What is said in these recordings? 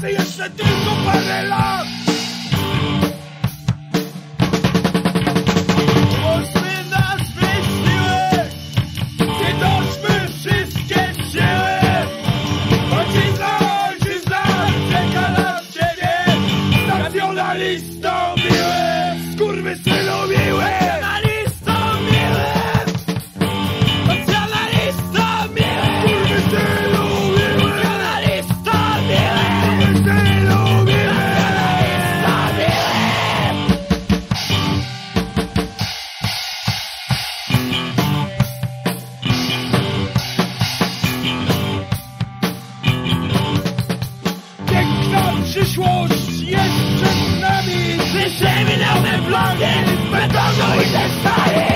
pracy jeszcze tylko parę lat Piękna przyszłość jest przed nami Słyszymy nowe blogi z betonu i ze stali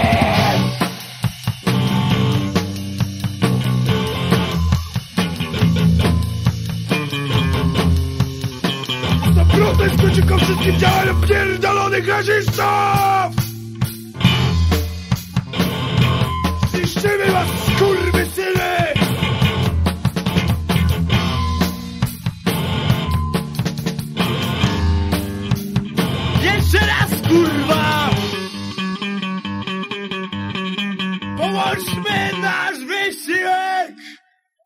protest przeciwko wszystkim działaniom pierdolonych rasistów! Horsemen nas Vestiões!